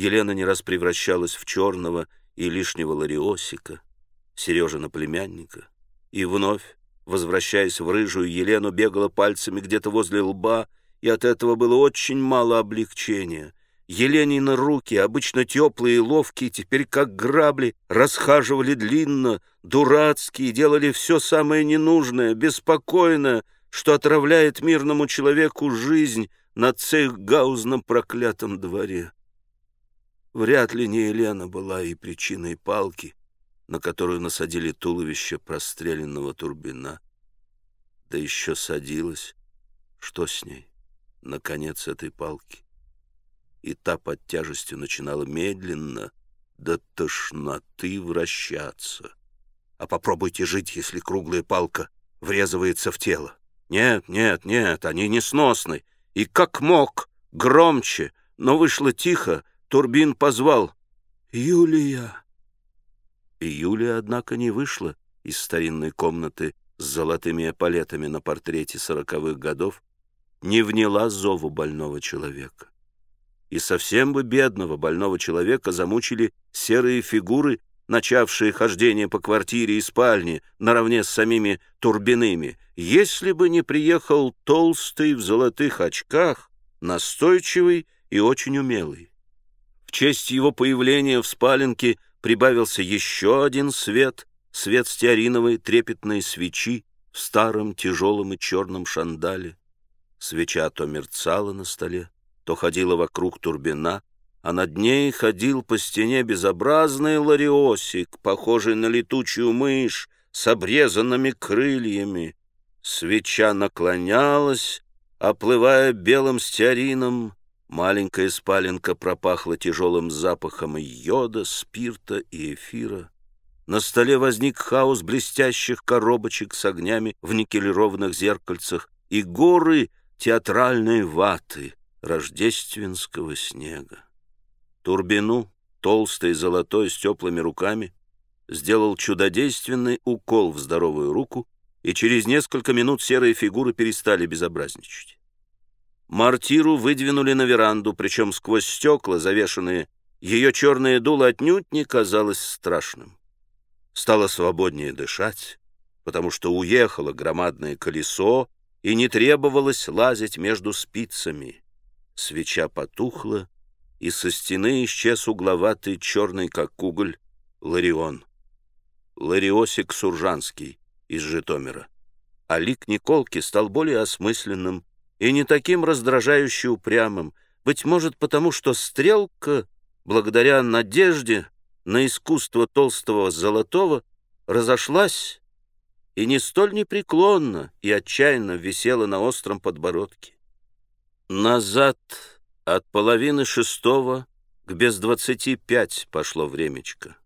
Елена не раз превращалась в черного и лишнего лариосика, Сережина племянника, и вновь, возвращаясь в рыжую, Елену бегала пальцами где-то возле лба, и от этого было очень мало облегчения. Еленины руки, обычно теплые и ловкие, теперь как грабли, расхаживали длинно, дурацкие, делали все самое ненужное, беспокойное, что отравляет мирному человеку жизнь на цейхгаузном проклятом дворе. Вряд ли не Елена была и причиной палки, на которую насадили туловище простреленного турбина. Да еще садилась. Что с ней? Наконец этой палки. И та под тяжестью начинала медленно до тошноты вращаться. А попробуйте жить, если круглая палка врезывается в тело. Нет, нет, нет, они несносны. И как мог, громче, но вышло тихо, Турбин позвал «Юлия». И Юлия, однако, не вышла из старинной комнаты с золотыми эполетами на портрете сороковых годов, не вняла зову больного человека. И совсем бы бедного больного человека замучили серые фигуры, начавшие хождение по квартире и спальне наравне с самими Турбиными, если бы не приехал толстый в золотых очках, настойчивый и очень умелый. В честь его появления в спаленке прибавился еще один свет, свет стеариновой трепетной свечи в старом тяжелом и черном шандале. Свеча то мерцала на столе, то ходила вокруг турбина, а над ней ходил по стене безобразный лариосик, похожий на летучую мышь с обрезанными крыльями. Свеча наклонялась, оплывая белым стеарином, Маленькая спаленка пропахла тяжелым запахом йода, спирта и эфира. На столе возник хаос блестящих коробочек с огнями в никелированных зеркальцах и горы театральной ваты рождественского снега. Турбину, толстой золотой с теплыми руками, сделал чудодейственный укол в здоровую руку, и через несколько минут серые фигуры перестали безобразничать. Мартиру выдвинули на веранду, причем сквозь стекла, завешенные, ее черное дуло отнюдь не казалось страшным. Стало свободнее дышать, потому что уехало громадное колесо, и не требовалось лазить между спицами. Свеча потухла, и со стены исчез угловатый, черный как уголь, Ларион. Лариосик Суржанский из Житомира. А лик Николки стал более осмысленным, и не таким раздражающе упрямым, быть может, потому что стрелка, благодаря надежде на искусство толстого золотого, разошлась и не столь непреклонно и отчаянно висела на остром подбородке. Назад от половины шестого к без двадцати пять пошло времечко,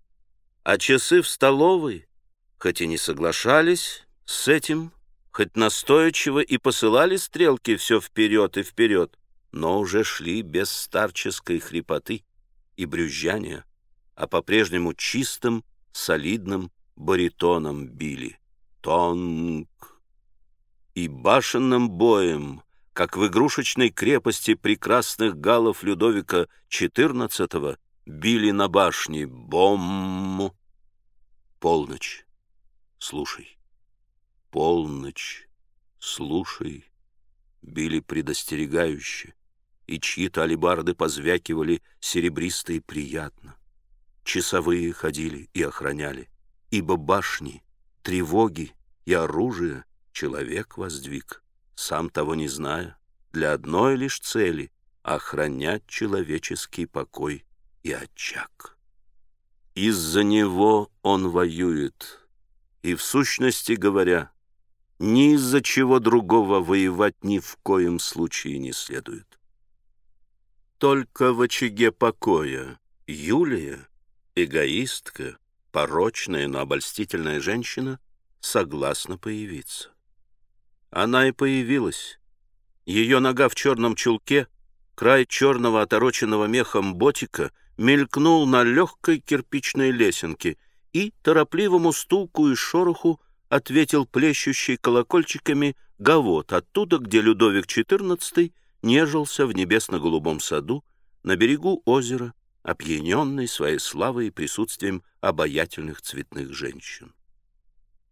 а часы в столовой, хоть и не соглашались с этим, хоть настойчиво и посылали стрелки все вперед и вперед, но уже шли без старческой хрипоты и брюзжания, а по-прежнему чистым, солидным баритоном били. Тонг! И башенным боем, как в игрушечной крепости прекрасных галов Людовика XIV, били на башне бом. Полночь. Слушай полночь, слушай, били предостерегающе, и чьи-то алебарды позвякивали серебристо и приятно. Часовые ходили и охраняли, ибо башни, тревоги и оружие человек воздвиг, сам того не зная, для одной лишь цели — охранять человеческий покой и очаг. Из-за него он воюет, и в сущности говоря — ни из-за чего другого воевать ни в коем случае не следует. Только в очаге покоя Юлия, эгоистка, порочная, но обольстительная женщина, согласна появиться. Она и появилась. Ее нога в черном чулке, край черного отороченного мехом ботика мелькнул на легкой кирпичной лесенке и торопливому стуку и шороху ответил плещущий колокольчиками Гавот, оттуда, где Людовик XIV нежился в небесно-голубом саду на берегу озера опьяненный своей славой и присутствием обаятельных цветных женщин.